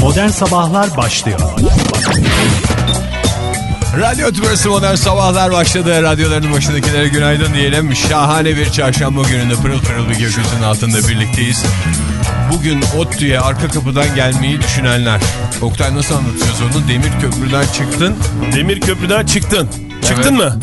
Modern Sabahlar başlıyor. Radyo Tümrüsü Modern Sabahlar başladı. Radyoların başındakilere günaydın diyelim. Şahane bir çarşamba gününde pırıl pırıl bir gökyüzünün altında birlikteyiz. Bugün ODTÜ'ye arka kapıdan gelmeyi düşünenler. Oktay nasıl anlatacağız onu? Demir köprüden çıktın. Demir köprüden çıktın. Çıktın mı?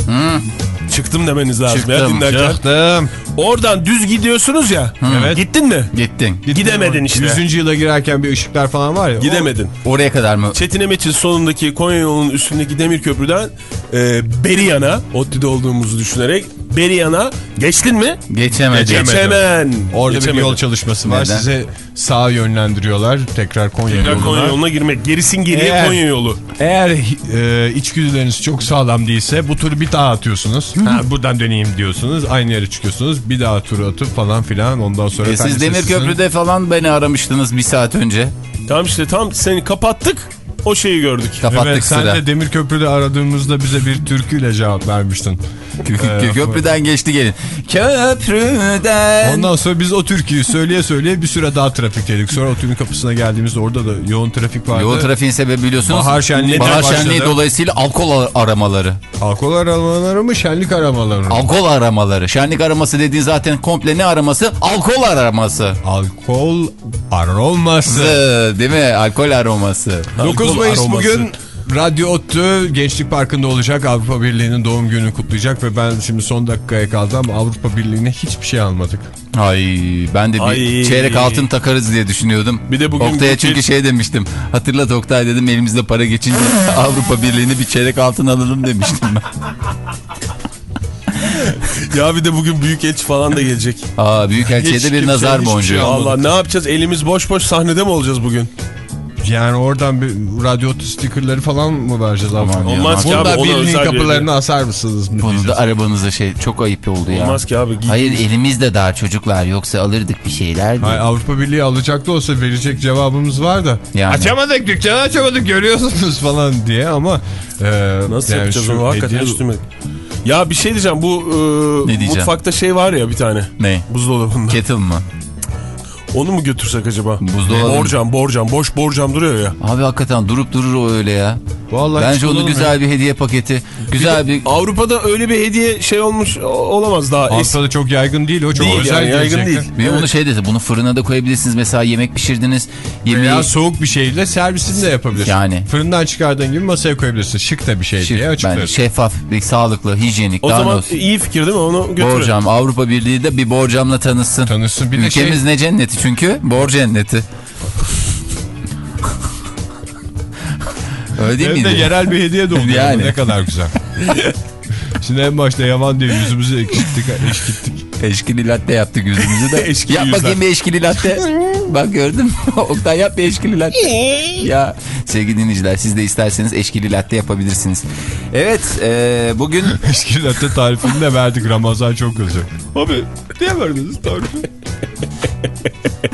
Çıktım demeniz lazım ya Çıktım, dinlerken. Çıktım. Oradan düz gidiyorsunuz ya. Evet. Gittin mi? Gittin. Gidemedin işte. 100. yıla girerken bir ışıklar falan var ya. Gidemedin. Oraya kadar mı? Çetin Emet'in sonundaki Konya yolunun üstündeki demir köprüden e, Beriyan'a, ODTÜ'de olduğumuzu düşünerek Beriyan'a geçtin mi? Geçemedi. Geçemedi. Geçemen. Orada bir Geçemedin. yol çalışması var. Neden? Size sağa yönlendiriyorlar. Tekrar Konya Tekrar yoluna. Konya yoluna girmek. Gerisin geriye Eğer- Konya yolu. Eğer e, içgüdüleriniz çok sağlam değilse bu turu bir daha atıyorsunuz. Ha, buradan döneyim diyorsunuz. Aynı yere çıkıyorsunuz. Bir daha turu atıp falan filan. Ondan sonra... E siz kendisi Demir sizin- Köprü'de falan beni aramıştınız bir saat önce. Tamam işte tam seni kapattık. O şeyi gördük. Kapattık Evet sen sıra. de Demir Köprü'de aradığımızda bize bir türküyle cevap vermiştin. Kö- Köprüden geçti gelin. Köprüden. Ondan sonra biz o türküyü söyleye söyleye bir süre daha trafikteydik. Sonra otelin kapısına geldiğimizde orada da yoğun trafik vardı. Yoğun trafiğin sebebi biliyorsunuz. Bahar şenliği Bahar başladı. şenliği dolayısıyla alkol aramaları. Alkol aramaları mı şenlik aramaları mı? Alkol aramaları. Şenlik araması dediğin zaten komple ne araması? Alkol araması. Alkol aroması. Değil mi? Alkol aroması. 9 Alkol Mayıs aroması. bugün Radyo ODTÜ Gençlik Parkı'nda olacak. Avrupa Birliği'nin doğum gününü kutlayacak ve ben şimdi son dakikaya kaldım ama Avrupa Birliği'ne hiçbir şey almadık. Ay ben de bir Ay. çeyrek altın takarız diye düşünüyordum. Bir de bugün Oktay'a çünkü şey demiştim. Hatırlat Oktay dedim elimizde para geçince Avrupa Birliği'ne bir çeyrek altın alalım demiştim ben. Ya bir de bugün Büyükelçi falan da gelecek. Aa Büyükelçi'ye Hiç de bir nazar boncuğu. şey Allah ne yapacağız? Elimiz boş boş sahnede mi olacağız bugün? Yani oradan bir radyo ODTÜ stikerleri falan mı vereceğiz Aman ya. Olmaz ki Bunu abi. birliğin özel bir kapılarını asar mısınız mı Bunu da arabanıza şey çok ayıp oldu ya. Olmaz ki abi. Hayır elimizde daha çocuklar yoksa alırdık bir şeyler. Hayır, Avrupa Birliği alacak da olsa verecek cevabımız var da. Yani. Açamadık dükkanı açamadık görüyorsunuz falan diye ama. e, Nasıl yani yapacağız onu? Hakikaten hediye- duymadık. Ya bir şey diyeceğim. Bu e, Ne diyeceğim? mutfakta şey var ya bir tane. Ne? Buzdolabında. Kettle mı? Onu mu götürsek acaba? Buzdolabı. Borcam borcam. Boş borcam duruyor ya. Abi hakikaten durup durur o öyle ya. Vallahi Bence onu güzel bir hediye paketi. Güzel bir... Avrupa'da öyle bir hediye şey olmuş olamaz daha. Avrupa'da çok yaygın değil o çok Değil özel yani, yaygın gelecekler. değil. Bir onu şey dedi bunu fırına da koyabilirsiniz mesela yemek pişirdiniz yemeği Veya soğuk bir şeyle servisini de yapabilirsin. Yani. Fırından çıkardığın gibi masaya koyabilirsin. Şık da bir şey Şık, diye ben açıklarız. şeffaf, bir sağlıklı, hijyenik o zaman olsun. iyi fikir değil mi? Onu götürelim. Borcam Avrupa Birliği de bir borcamla tanışsın. Tanışsın. Bir de Ülkemiz şey- ne cenneti çünkü? Bor cenneti. Öyle değil de miydi? yerel bir hediye de oldu. Yani. Ne kadar güzel. Şimdi en başta yaman diye yüzümüzü ekşittik, eşkittik. Eşkili latte yaptık yüzümüzü de. Eşkili yap bakayım bir eşkili latte. Bak gördün mü? Oktay yap bir eşkili latte. ya sevgili dinleyiciler siz de isterseniz eşkili latte yapabilirsiniz. Evet e, bugün Eşkili latte tarifini de verdik. Ramazan çok güzel. Abi niye verdiniz tarifi?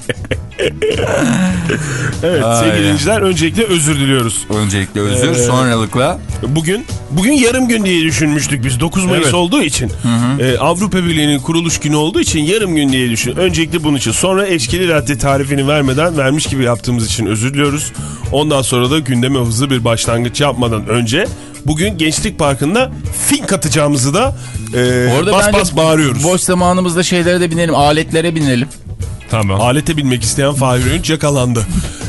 Evet Ay sevgili dinleyiciler öncelikle özür diliyoruz. öncelikle özür Ee, sonralıkla Bugün bugün yarım gün diye düşünmüştük biz 9 Mayıs Evet. olduğu için. Ee, Avrupa Birliği'nin kuruluş günü olduğu için yarım gün diye düşün. Öncelikle bunun için. Sonra eşkili latte tarifini vermeden vermiş gibi yaptığımız için özür diliyoruz. Ondan sonra da gündeme hızlı bir başlangıç yapmadan önce bugün Gençlik Parkı'nda fink atacağımızı da e, Orada bas bas bağırıyoruz. boş zamanımızda şeylere de binelim aletlere binelim. Tamam. Alete binmek isteyen Fahir Öğünç yakalandı.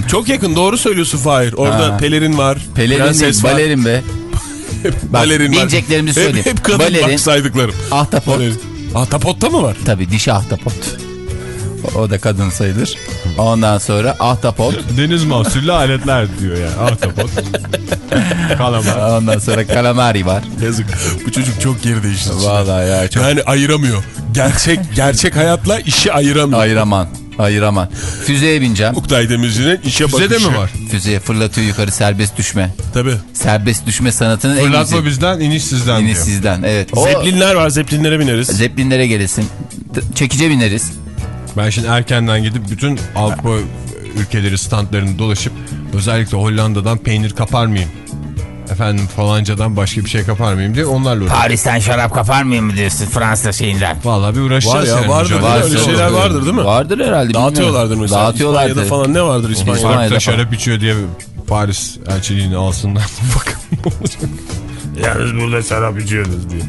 Çok yakın doğru söylüyorsun Fahir. Orada Ha. pelerin var. Pelerin değil var. balerin be. Balerin var. bineceklerimizi Hep- söyleyeyim. Hep, kadın Balerin. bak saydıklarım. Ahtapot. Balerin. Ahtapotta mı var? Tabii dişi ahtapot. O da kadın sayılır. Ondan sonra ahtapot. Deniz mahsullü aletler diyor ya. Ahtapot. Kalamar. Ondan sonra kalamari var. Yazık. Bu çocuk çok geri değişti. Vallahi ya çok Yani ayıramıyor. Gerçek gerçek hayatla işi ayıramıyor. ayıraman. Ayıraman. Füzeye bineceğim. Oktay Demirci'nin işe Füze bakışı. de mi var? Füzeye fırlatıyor yukarı serbest düşme. Tabii. Serbest düşme sanatının en Fırlatma güzeli. bizden, iniş sizden Yine diyor. sizden evet. O Zeplinler var. Zeplinlere bineriz. Zeplinlere gelesin. Çekice bineriz. Ben şimdi erkenden gidip bütün Avrupa ülkeleri standlarını dolaşıp özellikle Hollanda'dan peynir kapar mıyım? Efendim falancadan başka bir şey kapar mıyım diye onlarla uğraşıyorum. Paris'ten şarap kapar mıyım mı diyorsun Fransız şeyinden? Vallahi bir uğraşacağız Var ya, yani. vardır mi? Öyle şeyler vardır değil mi? Vardır herhalde. Dağıtıyorlardır bilmiyorum. mesela. Dağıtıyorlardır. İspanya'da falan ne vardır İspanya'da? İspanya'da şarap içiyor diye Paris elçiliğini alsınlar. Bakın ne olacak. Yalnız burada şarap içiyoruz diye.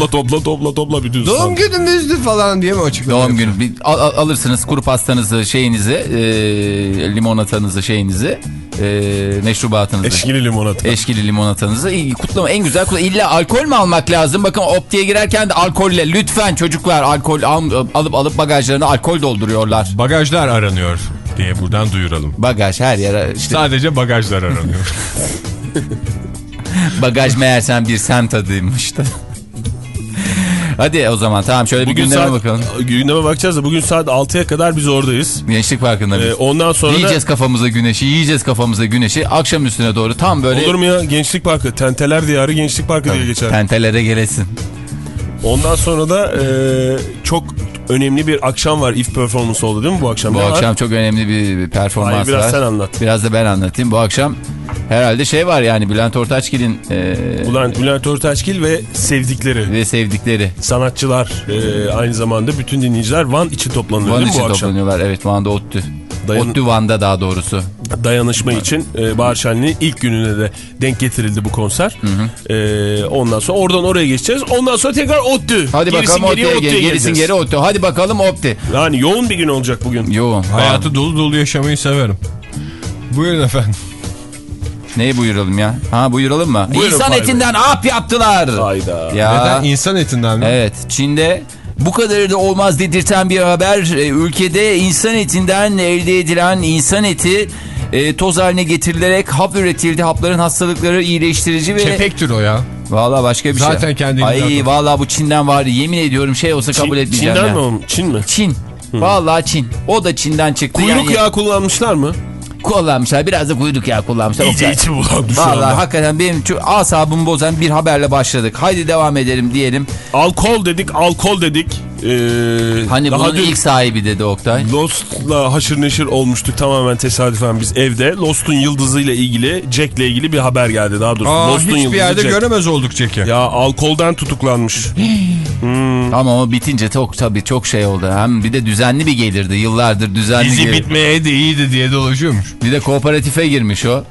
topla topla topla topla bütün Doğum günümüzdü falan diye mi açıkladı? Doğum günü bir, al- al- alırsınız kuru pastanızı şeyinizi e, limonatanızı şeyinizi e, meşrubatınızı. Eşkili limonata. Eşkili limonatanızı İyi, kutlama en güzel kutlama. İlla alkol mü almak lazım? Bakın optiye girerken de alkolle lütfen çocuklar alkol al- alıp alıp bagajlarına alkol dolduruyorlar. Bagajlar aranıyor diye buradan duyuralım. Bagaj her yere işte Sadece bagajlar aranıyor. bagaj meğersem bir semt adıymış da. Hadi o zaman tamam şöyle bir Bugün gündeme saat, bakalım. gündeme bakacağız da bugün saat 6'ya kadar biz oradayız. Gençlik Parkı'nda biz. Ee, ondan sonra Yiyeceğiz da kafamıza güneşi, yiyeceğiz kafamıza güneşi. Akşam üstüne doğru tam böyle olur mu ya Gençlik Parkı, Tenteler Diyarı Gençlik Parkı diye geçer. tentelere gelesin. Ondan sonra da e, çok önemli bir akşam var. If performance oldu değil mi bu akşam? Bu Ne var? akşam çok önemli bir, bir performans Hayır, biraz var. sen anlat. Biraz da ben anlatayım. Bu akşam herhalde şey var yani Bülent Ortaçgil'in e, Bülent, Bülent Ortaçgil ve sevdikleri ve sevdikleri sanatçılar e, aynı zamanda bütün dinleyiciler Van için toplanıyor Van değil mi için bu akşam? toplanıyorlar. Evet Van'da ODTÜ. Dayan- ODTÜ Van'da daha doğrusu. Dayanışma için e, Bahar Şenliği'nin ilk gününe de denk getirildi bu konser. E, ondan sonra oradan oraya geçeceğiz. Ondan sonra tekrar ODTÜ. Hadi Gerisin bakalım ODTÜ'ye gel. Gerisin geri ODTÜ. Hadi bakalım ODTÜ. Yani yoğun bir gün olacak bugün. Yoğun. Hayatı dolu dolu yaşamayı severim. Buyurun efendim. Neyi buyuralım ya? Ha buyuralım mı? Buyurun İnsan etinden ap yaptılar. Hayda. Ya. Neden? İnsan etinden mi? Evet Çin'de bu kadarı da olmaz dedirten bir haber. Ee, Ülkede insan etinden elde edilen insan eti e, toz haline getirilerek hap üretildi. Hapların hastalıkları iyileştirici ve... Kepektir o ya. Valla başka bir Zaten şey. kendini Ay zaten- valla bu Çin'den var. Yemin ediyorum şey olsa Çin- kabul etmeyeceğim Çin'den ya. mi oğlum? Çin mi? Çin. Valla Çin. O da Çin'den çıktı. Kuyruk yani, yağı kullanmışlar mı? Kullanmışlar. Biraz da kuyruk yağı kullanmışlar. İyice içi bulandı şu Valla anda. hakikaten benim çok asabımı bozan bir haberle başladık. Haydi devam edelim diyelim. Alkol dedik, alkol dedik. Ee, Hani daha bunun dün ilk sahibi dedi Oktay. Lost'la haşır neşir olmuştuk tamamen tesadüfen biz evde. Lost'un yıldızıyla ilgili, Jack'le ilgili bir haber geldi daha doğrusu. Aa, Lost'un hiçbir yerde Jack. göremez olduk Jack'i. Ya alkolden tutuklanmış. Ama o bitince çok tabii çok şey oldu. Hem bir de düzenli bir gelirdi. Yıllardır düzenli Dizi gelir. bitmeyeydi iyiydi diye dolaşıyormuş. Bir de kooperatife girmiş o.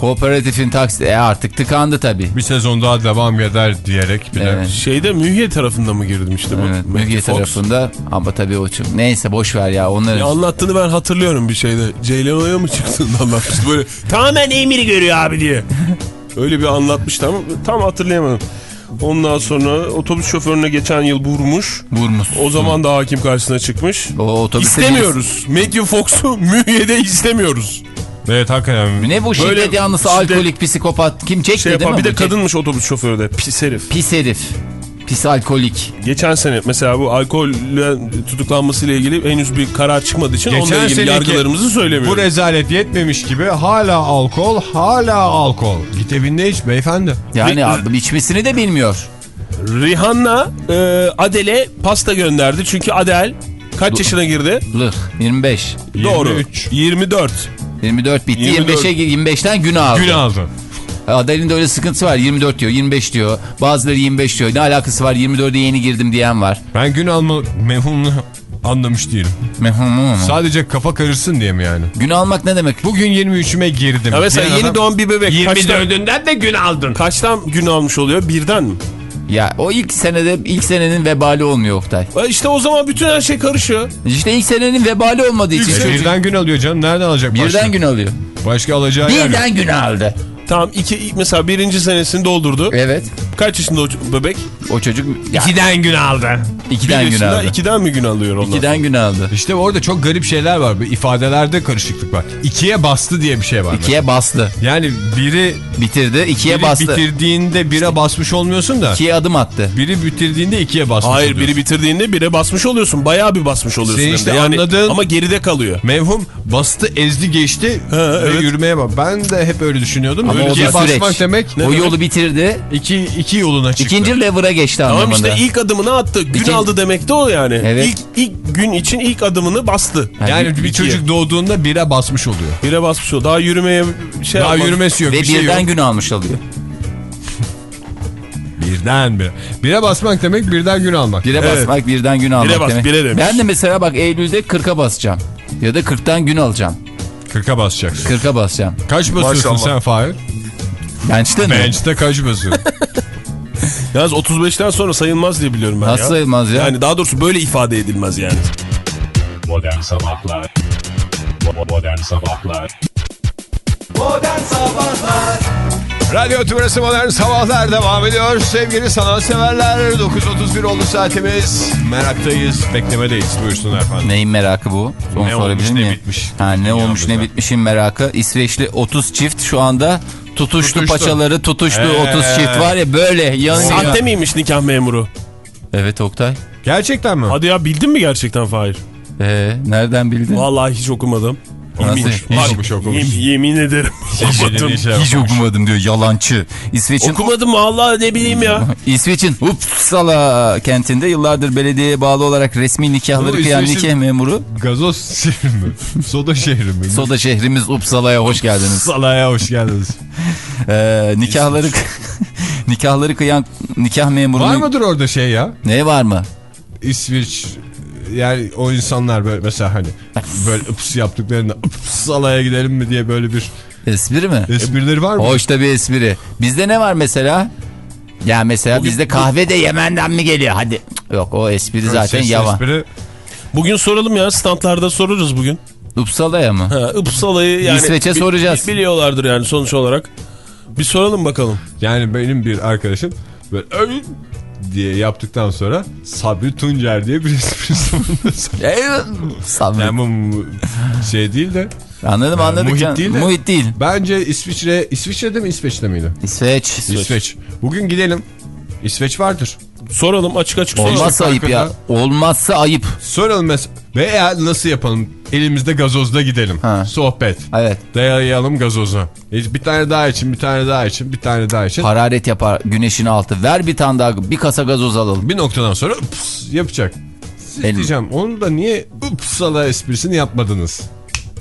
Kooperatifin taksi e artık tıkandı tabii. Bir sezon daha devam eder diyerek bir de. Evet. Şeyde Mühye tarafında mı girmişti bu? Evet, Müge Fox? tarafında ama tabii o çok. Neyse boş ver ya onları. Ya anlattığını ben hatırlıyorum bir şeyde. Ceylan'a mı çıktığını anlatmıştı böyle. Tamamen emiri görüyor abi diye. Öyle bir anlatmıştı ama tam hatırlayamadım. Ondan sonra otobüs şoförüne geçen yıl vurmuş. Vurmuş. O zaman da hakim karşısına çıkmış. O otobüste İstemiyoruz. Matthew Fox'u Mühye'de istemiyoruz. Evet hakikaten. Ne bu şiddet Böyle yanlısı şiddet- alkolik psikopat kim çekti Şey değil mi? bir de bu? Çek- kadınmış otobüs şoförü de pis herif. Pis herif. Pis alkolik. Geçen sene mesela bu alkolle tutuklanmasıyla ilgili henüz bir karar çıkmadığı için onunla ilgili yargılarımızı Bu söylemiyoruz. rezalet yetmemiş gibi hala alkol, hala alkol. Git evinde iç beyefendi. Yani abi içmesini de bilmiyor. Rihanna e, Adele pasta gönderdi çünkü Adele kaç yaşına girdi? Lıh 25. Doğru. 23. 24. 24 bitti. 24. 25'e 25'ten gün aldı. Gün aldı. Adayın da öyle sıkıntısı var. 24 diyor, 25 diyor. Bazıları 25 diyor. Ne alakası var? 24'e yeni girdim diyen var. Ben gün alma mevhumunu anlamış değilim. Mehum. Sadece kafa karışsın diye mi yani? Gün almak ne demek? Bugün 23'üme girdim. Mesela Diyen yeni adam, doğan bir bebek kaçtan, 24'ünden de gün aldın. kaçtan gün almış oluyor? Birden mi? Ya o ilk senede ilk senenin vebali olmuyor Oktay. E İşte o zaman bütün her şey karışıyor. İşte ilk senenin vebali olmadığı için E, birden gün alıyor canım. Nereden alacak başka? birden gün alıyor. Başka alacağı yer yok. Birden gün aldı. Tamam iki mesela birinci senesini doldurdu. Evet. Kaç yaşında o bebek? O çocuk ya, İkiden gün aldı. ikiden Bir gün aldı. ikiden mi gün alıyor ondan? İkiden gün aldı. İşte orada çok garip şeyler var. Bu ifadelerde karışıklık var. İkiye bastı diye bir şey var. İkiye bastı. Yani biri, Bitirdi. ikiye biri bastı. bitirdiğinde bire basmış olmuyorsun da. İkiye adım attı. Biri bitirdiğinde ikiye basmış Hayır oluyorsun. biri bitirdiğinde bire basmış oluyorsun. Bayağı bir basmış oluyorsun. De. işte yani, anladığın- Ama geride kalıyor. Mevhum bastı ezdi geçti Ha, ve evet. yürümeye bak. Ben de hep öyle düşünüyordum. Ama Öyle o süreç. basmak demek o yolu bitirdi. iki, iki yoluna çıktı. İkinci lever'a geçti Tamam anlamında. işte ilk adımını attı. Gün İkinci- aldı demek de o yani. Evet. İlk, ilk gün için ilk adımını bastı. Ha, Yani bir- ikiye. çocuk doğduğunda bire basmış oluyor. Bire basmış o. Daha yürümeye şey Daha yapmadı. yürümesi yok Ve bir şey birden yok. gün almış alıyor. Birden bir. Bire basmak demek birden gün almak. Bire Evet. basmak birden gün almak Bire bas, demek. bire demiş. Ben de mesela bak Eylül'de 40'a basacağım. Ya da 40'tan gün alacağım. 40'a basacaksın. 40'a basacağım. Kaç basıyorsun Maşallah. sen Fahir? Bench'te mi? Bench'te kaç basıyorsun? Yalnız 35'ten sonra sayılmaz diye biliyorum ben Nasıl ya. sayılmaz ya? Yani daha doğrusu böyle ifade edilmez yani. Modern Sabahlar Modern Sabahlar Radyo Tümrüt'ü Modern Sabahlar devam ediyor. Sevgili sanatseverler 9.31 oldu saatimiz. Meraktayız, beklemedeyiz. Buyursunlar efendim. Neyin merakı bu? Onu Ne sorabilir olmuş, ne miyim? bitmiş? Ha, ne olmuş ne bitmişin merakı. İsveçli 30 çift şu anda tutuştu, Tutuştu. paçaları tutuştu Ee. 30 çift var ya böyle yanıyor. Sahte miymiş nikah memuru? Evet Oktay. Gerçekten mi? Hadi ya bildin mi gerçekten Fahir? Ee, nereden bildin? Vallahi hiç okumadım. Hiç- okumuş, okumuş. Yem- yemin ederim. okumadım. Hiç okumadım diyor yalancı. İsveç'in Okumadım vallahi ne bileyim ya. İsveç'in Uppsala kentinde yıllardır belediyeye bağlı olarak resmi nikahları Bu kıyan nikah memuru. Gazoz şehri mi? Soda şehri mi? Soda şehrimiz Uppsala'ya hoş geldiniz. Salaya hoş geldiniz. Ee, nikahları nikahları kıyan nikah memurunun Var mıdır orada şey ya? ne var mı? İsviç yani o insanlar böyle mesela hani böyle ıps yaptıklarında ıps salaya gidelim mi diye böyle bir Espri mi? esprileri var mı? Hoş da bir espri. Bizde ne var mesela? Ya mesela Bugün- bizde kahve de Yemen'den mi geliyor? Hadi. Yok o espri zaten Sesli yavan. espri. Bugün soralım ya standlarda sorarız bugün. Uppsala'ya mı? Ha, Uppsala'yı yani İsveç'e soracağız. bi- biliyorlardır yani sonuç olarak. Bir soralım bakalım. Yani benim bir arkadaşım böyle "Öy!" Diye yaptıktan sonra Sabri Tuncer diye bir var. Eyvah. Sabri. yani bu şey değil de Anladım Yani anladık. muhit canım. değil de- Muhit değil. bence İsviçre İsviçre'de mi İsveç'te miydi? İsveç. İsveç. Bugün gidelim. İsveç vardır. Soralım açık açık soralım. Olmazsa ayıp ya. Olmazsa ayıp. Soralım mesela. Veya nasıl yapalım? Elimizde gazozda gidelim. Ha. Sohbet. Evet. Dayayalım gazozu. E, Bir tane daha için, bir tane daha için, bir tane daha için. Hararet yapar güneşin altı. Ver bir tane daha bir kasa gazoz alalım. Bir noktadan sonra ups yapacak. Siz diyeceğim onu da niye upsala esprisini yapmadınız?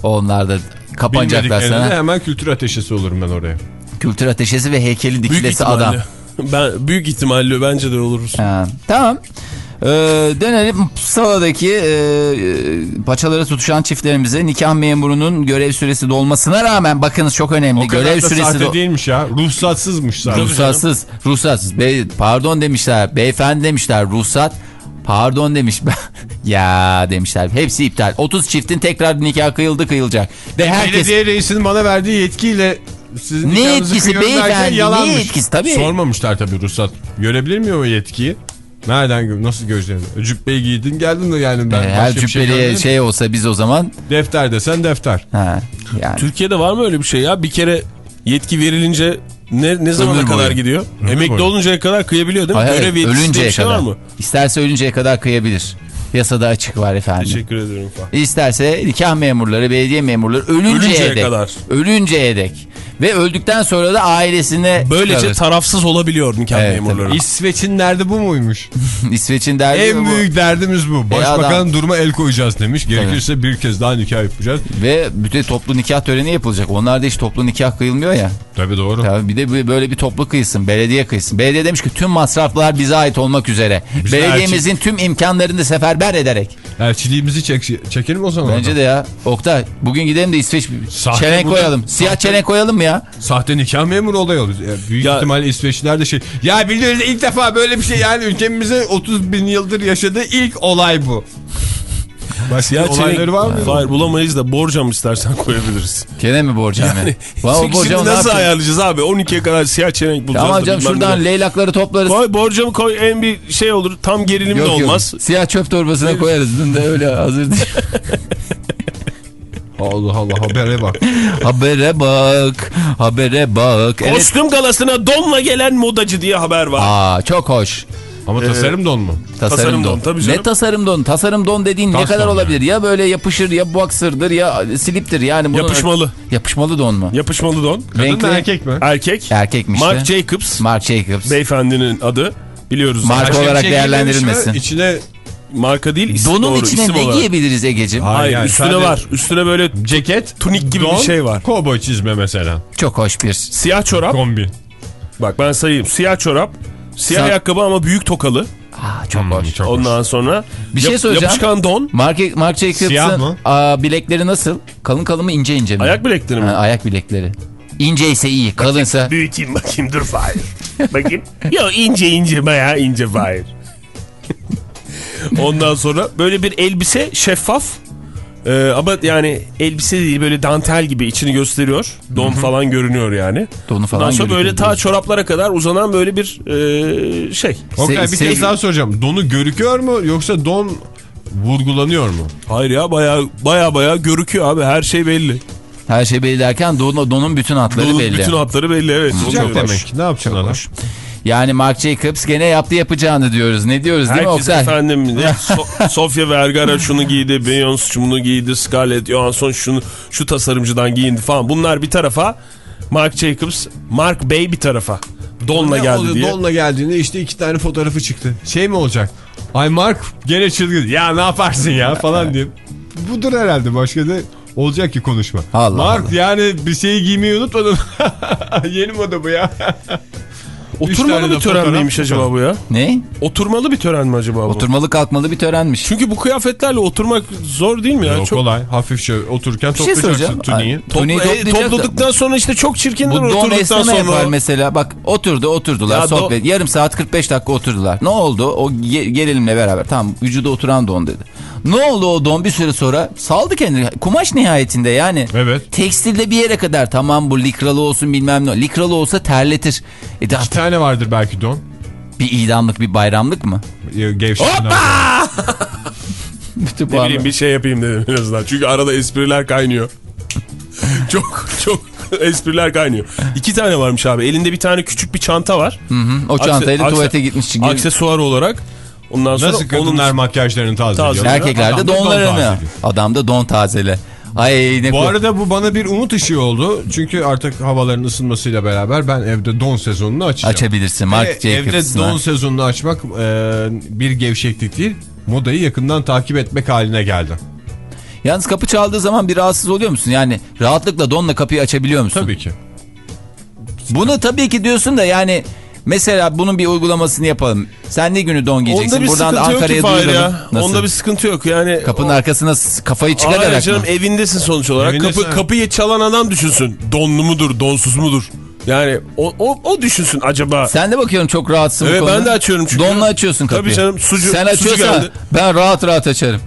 Onlar da kapanacaklar sana. hemen kültür ateşesi olurum ben oraya. Kültür ateşesi ve heykeli dikilesi adam. Ben büyük ihtimalle bence de oluruz. Ha, tamam. Ee, dönelim Uppsala'daki e, e, paçaları tutuşan çiftlerimize nikah memurunun görev süresi dolmasına rağmen bakınız çok önemli. O kadar görev da süresi sahte do- değilmiş ya. Ruhsatsızmış sadece. ruhsatsız. Ruhsatsız. Be- pardon demişler. Beyefendi demişler. Ruhsat. Pardon demiş. ya demişler. Hepsi iptal. 30 çiftin tekrar nikah kıyıldı kıyılacak. Ve herkes Belediye reisinin bana verdiği yetkiyle sizin Ne derken beyefendi, ne yalanmış. yetkisi? Tabii. Sormamışlar tabii ruhsat. Görebilir miyim o yetkiyi? Nereden gö- nasıl göreceğiz? Cübbeyi giydin geldin de yani ben e, her şey cübbeliye görmedim. şey olsa biz o zaman Defter desen defter. ha, yani Türkiye'de var mı öyle bir şey ya? Bir kere yetki verilince ne, ne zamana Ömür boyu. kadar gidiyor? Emekli boyu. oluncaya kadar kıyabiliyor değil mi? Hayır, Görev ölünceye bir şey kadar. var mı? İsterse ölünceye kadar kıyabilir. Yasada açık var efendim. Teşekkür ederim falan. İsterse nikah memurları, belediye memurları ölünceye, Ölünceye dek. kadar. Ölünceye dek. Ve öldükten sonra da ailesine Böylece çıkarır. tarafsız olabiliyor nikah Evet, memurları. İsveç'in derdi bu muymuş? İsveç'in derdi en bu. büyük derdimiz bu. E Başbakan adam- duruma el koyacağız demiş. Gerekirse bir kez daha nikah yapacağız. Ve bütün toplu nikah töreni yapılacak. Onlarda hiç toplu nikah kıyılmıyor ya. Tabii doğru. Ya bir de böyle bir toplu kıysın. Belediye kıysın. Belediye demiş ki tüm masraflar bize ait olmak üzere. Bize Belediyemizin tüm imkanlarını seferber ederek. Elçiliğimizi çek çekelim o zaman. Bence de ya. Oktay bugün gidelim de İsveç Sahte çelenk burada- koyalım. Siyah çelenk koyalım mı ya? Sahte nikah memuru olay olur. Yani büyük Ya- ihtimalle İsveçliler de şey. Ya biliyoruz ilk defa böyle bir şey yani ülkemizde 30 bin yıldır yaşadığı ilk olay bu. Başka Ya olayları var mı? Hayır bulamayız da borcam istersen koyabiliriz. Gene mi borcam yani? Borcamı şimdi ne nasıl ayarlayacağız abi? 12'ye kadar siyah çelenk bulacağız. Tamam canım şuradan ne. leylakları toplarız. Koy borcamı koy en bir şey olur tam gerilim de Yok, yok. olmaz. Siyah çöp torbasına koyarız. Dün de öyle hazır değil. Allah Allah habere bak. habere bak. Habere bak. Evet. Kostüm galasına donla gelen modacı diye haber var. Aa çok hoş. Ama Ee, tasarım don mu? Tasarım don, tabii canım. Ne tasarım don? Tasarım don dediğin ne Tas kadar don olabilir? Ya böyle yapışır ya boxer'dır ya slip'tir yani. bunun- Yapışmalı. Yapışmalı don mu? Yapışmalı don. Kadın Renkli. mı erkek mi? Erkek. Erkekmiş Mark de. Jacobs. Marc Jacobs. Beyefendinin adı. Biliyoruz. Mark zaten. olarak Şey değerlendirilmesin. İçine Marka değil isim Donun doğru. içine isim ne olarak. giyebiliriz Egeciğim? Hayır, Hayır yani üstüne sadece- var. Üstüne böyle ceket, tunik gibi don, bir şey var. Kovboy çizme mesela. Çok hoş bir. Siyah çorap. Kombi. Bak ben sayayım. Siyah çorap. Siyah Sen- ayakkabı ama büyük tokalı. Aa, çok hoş. Çok hoş. Ondan sonra Bir şey söyleyeceğim. yapışkan don. Mark, Siyah Jacobs'ın bilekleri nasıl? Kalın kalın mı ince ince mi? Ayak bilekleri mi? Ha, ayak bilekleri. İnce ise iyi, kalınsa. Büyüteyim bakayım dur Fahir. bakayım. Yo ince ince bayağı ince Fahir. Ondan sonra böyle bir elbise şeffaf. Ee, ama yani elbise değil böyle dantel gibi içini gösteriyor. Don falan görünüyor yani. Donu falan Ondan sonra böyle ta çoraplara kadar uzanan böyle bir e, şey. Okay, bir kez daha soracağım. Donu görüküyor mu yoksa don vurgulanıyor mu? Hayır ya baya baya baya görüküyor abi her şey belli. Her şey belli derken don, donun bütün hatları Donun belli. bütün hatları belli evet. Sıcak demek. Ne yapacaksın adam? Yani Marc Jacobs gene yaptı yapacağını diyoruz. Ne diyoruz değil mi Herkes efendim? So- Sofia Vergara şunu giydi, Beyoncé şunu giydi, Scarlett Johansson şunu şu tasarımcıdan giyindi falan. Bunlar bir tarafa, Marc Jacobs, Mark Bey bir tarafa. Donla geldi oluyor? diye. Donla geldiğinde işte iki tane fotoğrafı çıktı. Şey mi olacak? Ay Mark gene çılgın. Ya ne yaparsın ya falan diye. Budur herhalde başka da olacak ki konuşma. Allah Mark Allah. yani bir şeyi giymeyi unutmadın. Yeni moda bu ya. Oturmalı bir tören miymiş acaba bu ya? Ne? Oturmalı bir tören mi acaba bu? Oturmalı kalkmalı bir törenmiş. Çünkü bu kıyafetlerle oturmak zor değil mi ya? Yok, Çok kolay. Hafifçe otururken Bir şey toplayacaksın Topla- Tuniği e, toplayacak da- topladıktan sonra işte çok çirkindir Bu oturduktan esneme yapar sonra. mesela. Bak oturdu oturdular Ya sohbet. Yarım saat 45 dakika oturdular. Ne oldu? O ge- gerilimle beraber. Tamam vücuda oturan don dedi. Ne oldu o don bir süre sonra? Saldı kendini. Kumaş nihayetinde yani. Evet. Tekstilde bir yere kadar tamam bu likralı olsun bilmem ne. Likralı olsa terletir. E İki tane vardır belki don. bir idamlık bir bayramlık mı? Gevşekten. Bütün Ne bileyim bir şey yapayım dedim en azından. Çünkü arada espriler kaynıyor. çok çok espriler kaynıyor. İki tane varmış abi. Elinde bir tane küçük bir çanta var. O çantayla Akse- tuvalete gitmiş. Gir- Aksesuar olarak. Ondan sonra Nasıl kadınlar onun... makyajlarını tazeliyor? Tazeliyor. Erkekler de Adam da don donlarını. tazeliyor. Adam da don tazele. Ay ne Bu arada bu bana bir umut ışığı oldu. Çünkü artık havaların ısınmasıyla beraber ben evde don sezonunu açacağım. açabilirsin. Mark evde Jacobs'ın. don sezonunu açmak e, bir gevşeklik değil. Modayı yakından takip etmek haline geldi. Yalnız kapı çaldığı zaman bir rahatsız oluyor musun? Yani rahatlıkla donla kapıyı açabiliyor musun? Tabii ki. Bunu tabii ki diyorsun da yani mesela bunun bir uygulamasını yapalım. Sen ne günü don giyeceksin? Onda bir Buradan Ankara'ya duyuralım. ya. Nasıl? Onda bir sıkıntı yok yani. Kapının arkasına s- kafayı Hayır çıkararak canım mı? evindesin sonuç olarak. Evindesin. Kapı, kapıyı çalan adam düşünsün. Donlu mudur, donsuz mudur? Yani o, o, o düşünsün acaba. Sen de bakıyorum çok rahatsın bu Evet konuda. ben de açıyorum çünkü. Donla açıyorsun kapıyı. Tabii canım sucu, Sen sucu açıyorsan geldi. ben rahat rahat açarım.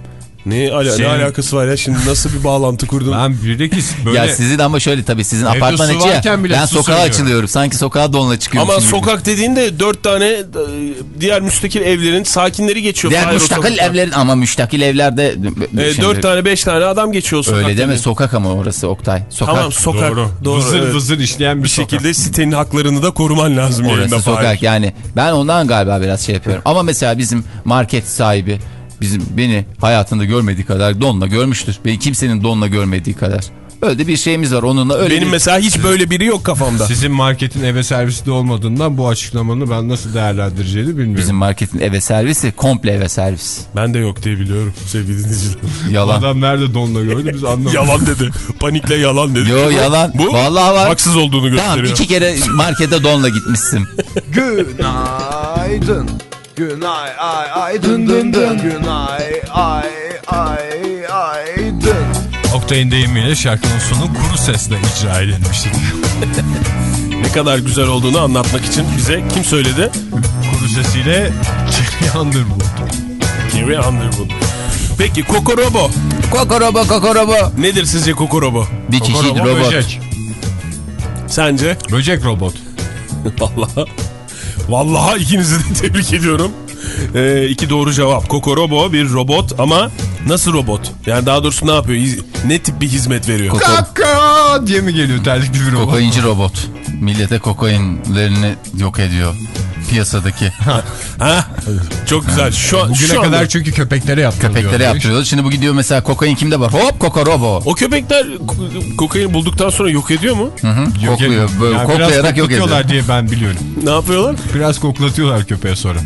Ne, ala, Senin- ne alakası var ya şimdi nasıl bir bağlantı kurdun? Ben bilakis böyle Ya sizin ama şöyle tabii sizin apartman içi ya. Ben sokağa açılıyorum. Sanki sokağa donla çıkıyormuşum Ama gibi. sokak dediğinde dört tane e, diğer müstakil evlerin sakinleri geçiyor. Diğer Fahir müstakil evlerin ama müstakil evlerde... E, Şimdi- dört tane beş tane adam geçiyor o sokakta. Öyle deme sokak ama orası Oktay. Sokak. Tamam sokak. doğru. Doğru. vızır evet. vızır işleyen bir, Bir sokak. şekilde sitenin haklarını da koruman lazım Orası Fahir. sokak yani. Ben ondan galiba biraz şey yapıyorum. Ama mesela bizim market sahibi bizim beni hayatında görmediği kadar donla görmüştür. Beni kimsenin donla görmediği kadar. Öyle bir şeyimiz var onunla öyle Benim bir... mesela hiç böyle biri yok kafamda. Sizin marketin eve servisi de olmadığından bu açıklamanı ben nasıl değerlendireceğini bilmiyorum. Bizim marketin eve servisi komple eve servis. Ben de yok diye biliyorum sevgili dinleyiciler. Yalan. Adam nerede donla gördü biz anlamadık. yalan dedi. Panikle yalan dedi. Yo yalan. Bu Vallahi var. haksız olduğunu gösteriyor. Tamam iki kere markete donla gitmişsin. Günaydın. Günay ay ay dın dın dın. Günay ay ay ay dın. Oktay'ın deyimiyle şarkının sonu kuru sesle icra edilmiştir. Ne kadar güzel olduğunu anlatmak için bize kim söyledi? kuru sesiyle Jerry Underwood. Gary Underwood. Peki Kokorobo. Kokorobo kokorobo. Nedir sizce Kokorobo? Bir çeşit Kokorobo robot. Böcek. Sence? Böcek robot. Vallahi. Vallahi ikinizi de tebrik ediyorum. Ee, iki doğru cevap. Kokorobo bir robot ama nasıl robot? Yani daha doğrusu ne yapıyor? Ne tip bir hizmet veriyor? Koko, Kaka diye mi geliyor terlikli bir robot? kokainci robot. Millete kokainlerini yok ediyor. Piyasadaki. Ha? Çok güzel. Şu, an- Bugüne şu kadar anda- çünkü köpeklere yaptırılıyor. Köpeklere yaptırıyorlar. Şimdi bu gidiyor mesela kokain kimde var? Hop kokorobo. O köpekler ko- kokaini bulduktan sonra yok ediyor mu? Yok, Kokluyor. Böyle yani koklayarak yok ediyor. diye ben biliyorum. Ne yapıyorlar? Biraz koklatıyorlar köpeğe sonra.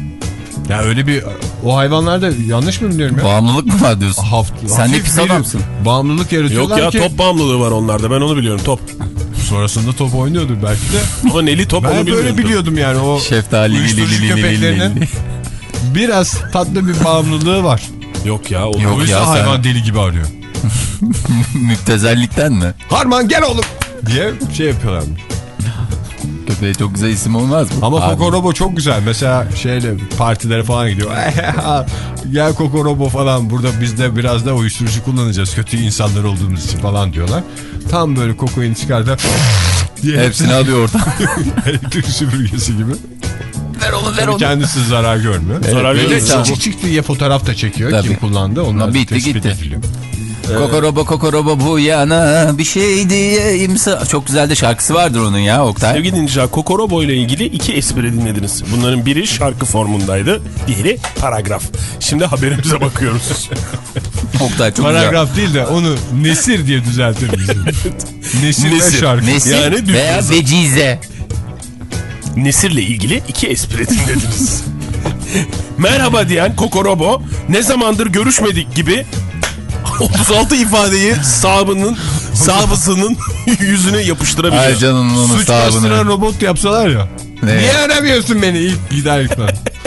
Ya öyle bir o hayvanlarda yanlış mı biliyorum ya? Bağımlılık mı var diyorsun? Haft, Sen ne pis adamsın. Bağımlılık Yok yaratıyorlar ya ki. top bağımlılığı var onlarda. Ben onu biliyorum top. Sonrasında top oynuyordur belki de. Ama neli top Ben onu hep bilmiyorum. öyle biliyordum yani o Şeftali. li, li, uyuşturucu li, li, li, li, li. köpeklerinin biraz tatlı bir bağımlılığı var. Yok ya. O Yok ya, sen- hayvan deli gibi arıyor. Müptezellikten mi? Harman gel oğlum diye şey yapıyorlar. Köpeğe çok güzel isim olmaz mı? Ama Abi, Kokorobo çok güzel. Mesela şeyle partilere falan gidiyor. Gel Kokorobo falan burada biz de biraz da uyuşturucu kullanacağız. Kötü insanlar olduğumuz için falan diyorlar. Tam böyle kokain çıkardı. diye Hepsini alıyor oradan. elektrik süpürgesi gibi. ver onu ver onu. kendisi zarar görmüyor. Zarar Böyle görmüyor. çık çık diye fotoğraf da çekiyor. Tabii. Kim kullandı onlar da Bitti, tespit gitti. ediliyor. Kokorobo kokorobo bu yana bir şey diyeyimse. Çok güzel de şarkısı vardır onun ya Oktay. Sevgili dinleyiciler Kokorobo ile ilgili iki espri dinlediniz. Bunların biri şarkı formundaydı. Diğeri paragraf. Şimdi haberimize bakıyoruz. Oktay çok güzel. Paragraf değil de onu nesir diye düzeltir bizim. nesir, ve Nesir. şarkı. Nesir Yani düz veya yazı. vecize. Nesir'le ilgili iki espri dinlediniz. Merhaba diyen Kokorobo ne zamandır görüşmedik gibi 36 ifadeyi sahabının sahabısının yüzüne yapıştırabiliyor. Ay canım onun Suç sahabını. robot yapsalar ya. Ne? Niye aramıyorsun beni ilk giderken?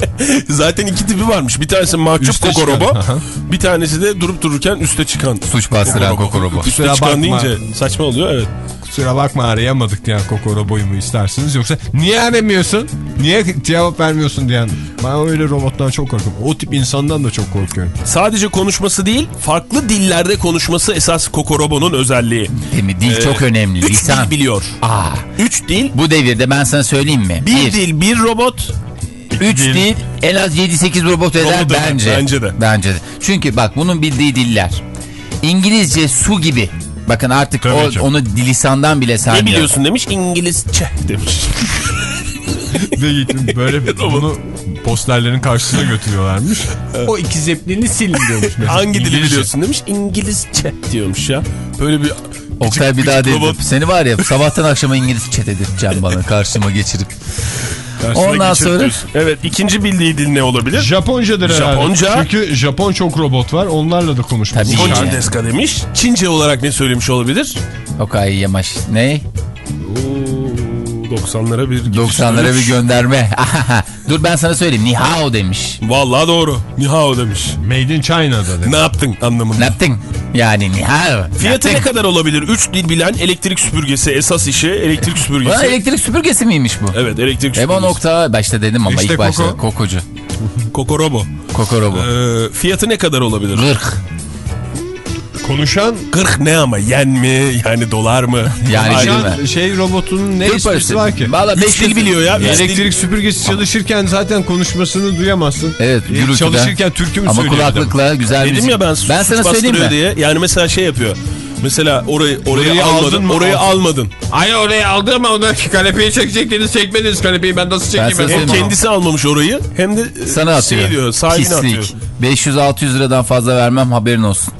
Zaten iki tipi varmış. Bir tanesi mahcup Üste Kokorobo. çıkan. Bir tanesi de durup dururken üste çıkan. Suç bastıran kokorobo. Üste Kusura çıkan bakma. deyince saçma oluyor evet. Kusura bakma arayamadık diyen Kokorobo'yu mu istersiniz yoksa niye aramıyorsun? Niye cevap vermiyorsun diyen. Ben öyle robottan çok korkuyorum. O tip insandan da çok korkuyorum. Sadece konuşması değil farklı dillerde konuşması esas Kokorobo'nun özelliği. Değil mi? Dil Ee, çok önemli. Üç Lisan. dil biliyor. Aa, Üç dil, bu devirde ben sana söyleyeyim mi? bir, Bir, dil, bir robot. Üç dil, en az 7-8 robot eder Robot eder, bence. bence de. Bence de. Çünkü bak bunun bildiği diller. İngilizce su gibi. Bakın artık Tabii o, canım. onu lisandan bile Ne saymıyor. biliyorsun demiş İngilizce demiş. Ve böyle bunu posterlerin karşısına götürüyorlarmış. o iki zeplini silin diyormuş. Hangi dili İngilizce. biliyorsun demiş İngilizce diyormuş ya. Böyle bir Oktay bir daha değil. robot Seni var ya sabahtan akşama İngiliz chat edeceğim bana karşıma geçirip. Karşısına Ondan sonra-. Evet ikinci bildiği dil ne olabilir? Japoncadır herhalde. Japonca. Çünkü Japon çok robot var. Onlarla da konuşması. Tabii. Konçin Yani. deska demiş. Çince olarak ne söylemiş olabilir? Okay Yamaş. Ne? Oo, 90'lara bir gidiş 90'lara dönüş. bir gönderme. Dur ben sana söyleyeyim. Ni hao demiş. Vallahi doğru. Ni hao demiş. Made in China'da dedi. Ne yaptın anlamında. Ne yaptın? Yani ni hao. Fiyatı ne kadar olabilir? 3 dil bilen elektrik süpürgesi esas işi elektrik süpürgesi. Ulan elektrik süpürgesi miymiş bu? Evet elektrik Ebo süpürgesi. nokta başta dedim ama İşte ilk başta Koko. kokocu. Kokorobo. Kokorobo. Ee, fiyatı ne kadar olabilir? Gırk. Konuşan 40 ne ama yen mi yani dolar mı? Yani Hayır. konuşan şey robotunun ne esprisi var ki? Valla 500 dil biliyor ya. dil- Elektrik süpürgesi çalışırken zaten konuşmasını duyamazsın. Evet, E, gürültüden. Çalışırken türkü mü Ama söylüyor kulaklıkla güzel Dedim müzik. ya ben, ben sana söyleyeyim mi? diye. Yani mesela şey yapıyor. Mesela orayı orayı, Orayı almadın, aldın mı? orayı Aldın. almadın. Ay oraya aldı ama onu kanepeyi çekecektiniz çekmediniz kanepeyi ben nasıl çekeyim? ben? Hem kendisi almamış orayı hem de e, Sana atıyor. şey diyor, sahibine atıyor. Pislik. 500-600 liradan fazla vermem haberin olsun.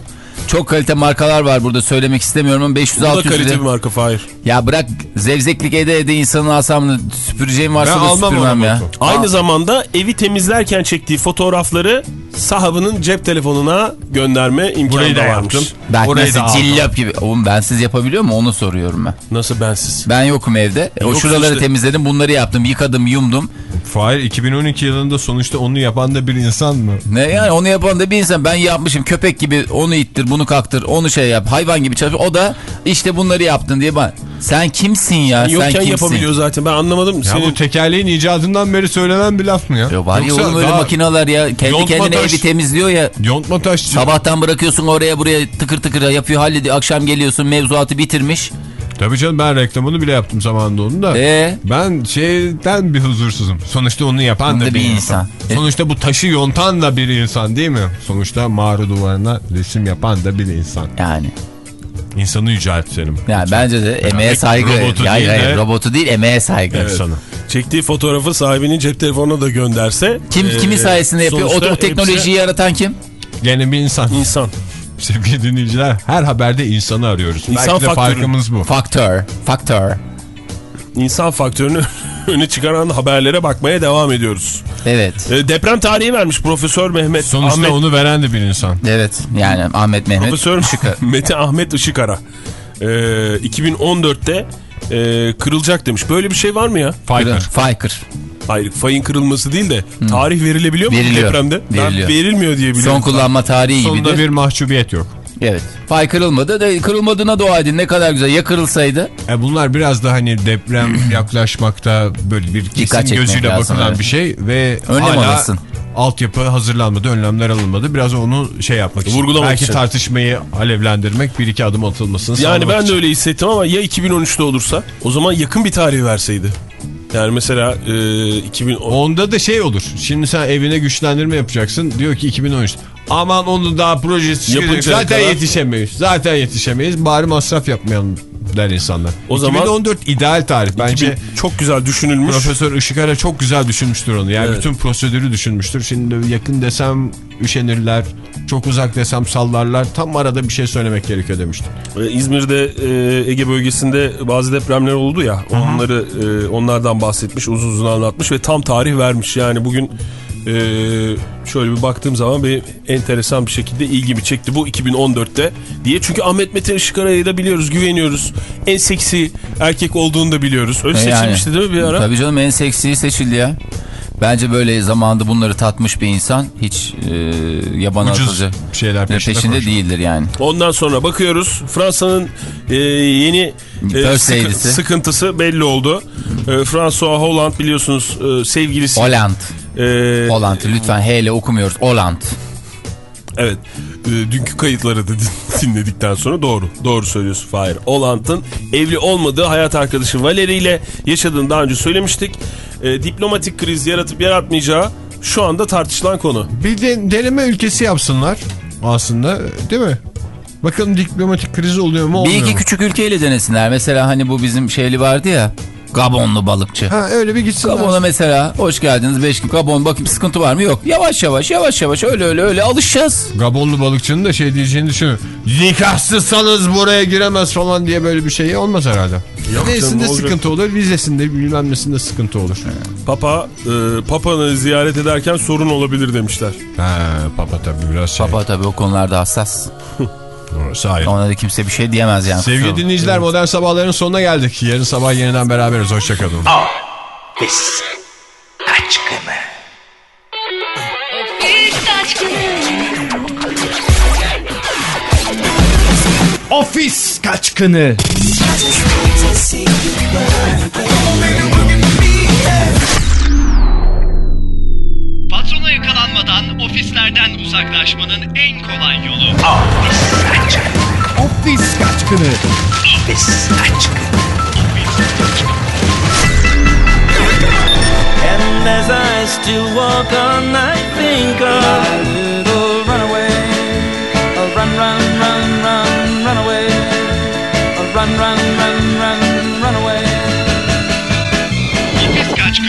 Çok kalite markalar var burada söylemek istemiyorum ama Bu da 500-600 kalite bir marka Fahir. Ya bırak zevzeklik ede ede insanın asamını süpüreceğim varsa Ben da almam süpürmem ya. botu. Aynı zamanda evi temizlerken çektiği fotoğrafları sahabının cep telefonuna gönderme imkanı Burayı da varmış. yaptım. Bak Orayı da nasıl cillop gibi. Oğlum bensiz yapabiliyor mu onu soruyorum ben. Nasıl bensiz? Ben yokum evde. o Yoksun şuraları işte. temizledim bunları yaptım yıkadım yumdum. Fahir 2012 yılında sonuçta onu yapan da bir insan mı? Ne yani onu yapan da bir insan ben yapmışım köpek gibi onu ittir bunu kaktır onu şey yap hayvan gibi çalışıyor. O da işte bunları yaptın diye ben. Sen kimsin ya sen Yokken kimsin? yapabiliyor zaten ben anlamadım. Ya Senin bu tekerleğin icadından beri söylenen bir laf mı ya? Ya var ya Yoksa oğlum öyle makineler ya kendi kendine taş- evi temizliyor ya. Yontma taşçı. Sabahtan bırakıyorsun oraya buraya tıkır tıkır yapıyor hallediyor. Akşam geliyorsun mevzuatı bitirmiş. Tabii canım ben reklamını bile yaptım zamanında onun da. Ee? Ben şeyden bir huzursuzum. Sonuçta onu yapan da bir, insan. E- Sonuçta bu taşı yontan da bir insan değil mi? Sonuçta mağara duvarına resim yapan da bir insan. Yani. İnsanı yüceltelim. Yani bence de emeğe Peki, saygı. robotu Hayır, değil hayır, de- robotu değil emeğe saygı. İnsanı. çektiği fotoğrafı sahibinin cep telefonuna da gönderse. Kim e, kimin sayesinde yapıyor? O, o teknolojiyi hepsi yaratan kim? Gene bir insan. insan. Sevgili dinleyiciler her haberde insanı arıyoruz. İnsan Belki de faktörü. farkımız bu. Faktör. Faktör. İnsan faktörünü öne çıkaran haberlere bakmaya devam ediyoruz. Evet. E, deprem tarihi vermiş Profesör Mehmet Sonuçta Ahmet. onu veren de bir insan. Evet. Yani Ahmet Mehmet. Profesör. Mete Ahmet Işıkara. E, 2014'te e, kırılacak demiş. Böyle bir şey var mı ya? Fighter. Faykır. Hayır fayın kırılması değil de tarih verilebiliyor mu Veriliyor. depremde? Veriliyor. Ben verilmiyor diye biliyorum. Son kullanma tarihi Sonunda gibidir. bir mahcubiyet yok. Evet. Fay kırılmadı. Da, kırılmadığına dua edin. Ne kadar güzel. Ya kırılsaydı? E bunlar biraz da hani deprem yaklaşmakta böyle bir kesin gözüyle bakılan evet. bir şey ve Önlem hala alınsın. altyapı hazırlanmadı, önlemler alınmadı. Biraz onu şey yapmak için. Vurgulamak Belki için. tartışmayı alevlendirmek, bir iki adım atılmasını Yani ben de için. öyle hissettim ama ya 2013'te olursa o zaman yakın bir tarih verseydi. Yani mesela e, 2010 Onda da şey olur. Şimdi sen evine güçlendirme yapacaksın. Diyor ki 2013. Aman onu daha projesi çıkacak. Zaten kadar- yetişemeyiz. Zaten yetişemeyiz. Bari masraf yapmayalım der insanlar. O zaman- 2014 ideal tarih. Bence 2000 çok güzel düşünülmüş. Profesör Işıkara çok güzel düşünmüştür onu. Yani Evet. bütün prosedürü düşünmüştür. Şimdi yakın desem üşenirler. Çok uzak desem sallarlar. Tam arada bir şey söylemek gerekiyor demiştim. İzmir'de e, Ege bölgesinde bazı depremler oldu ya. Onları e, onlardan bahsetmiş, uzun uzun anlatmış ve tam tarih vermiş. Yani bugün e, şöyle bir baktığım zaman bir enteresan bir şekilde ilgimi çekti bu 2014'te diye. Çünkü Ahmet Mete Işıkara'yı da biliyoruz, güveniyoruz. En seksi erkek olduğunu da biliyoruz. Öyle E seçilmişti değil mi bir ara? Tabii canım en seksi seçildi ya. Bence böyle zamanında bunları tatmış bir insan hiç e, yaban Ucuz atıcı şeyler peşinde, peşinde değildir yani. Ondan sonra bakıyoruz Fransa'nın e, yeni e, sıkı- sıkıntısı belli oldu. E, François Hollande biliyorsunuz e, sevgilisi. Holland. E, Holland lütfen H ile okumuyoruz. Holland. evet. E, dünkü kayıtları da din- dinledikten sonra doğru. Doğru söylüyorsun Fahir. Hollande'ın evli olmadığı hayat arkadaşı Valerie ile yaşadığını daha önce söylemiştik. E, diplomatik kriz yaratıp yaratmayacağı şu anda tartışılan konu. Bir de deneme ülkesi yapsınlar aslında değil mi? Bakalım diplomatik kriz oluyor mu Bir olmuyor iki mu? küçük ülkeyle denesinler. Mesela hani bu bizim şeyli vardı ya. Gabonlu balıkçı. Ha öyle bir gitsinler. Gabon'a mesela hoş geldiniz 5 gün Gabon bakayım sıkıntı var mı yok. Yavaş yavaş yavaş yavaş öyle öyle öyle alışacağız. Gabonlu balıkçının da şey diyeceğini düşünüyorum. Nikahsızsanız buraya giremez falan diye böyle bir şey olmaz herhalde. olacak. sıkıntı olur, vizesinde bilmem nesinde sıkıntı olur. Papa, e, Papa'nı ziyaret ederken sorun olabilir demişler. Ha, papa tabii biraz şey. Baba tabii o konularda hassas. Orası ayrı. Ona da kimse bir şey diyemez yani. Sevgili Kusura- dinleyiciler modern sabahların sonuna geldik. Yarın sabah yeniden beraberiz. Hoşçakalın. Pis. Aşkını. Ofis kaçkını. Patrona ofislerden uzaklaşmanın en kolay yolu. Ofis kaçkını. Pis aşkını. And as I still walk on, I think of my little runaway. A run, run, run, run, run away. A run, run,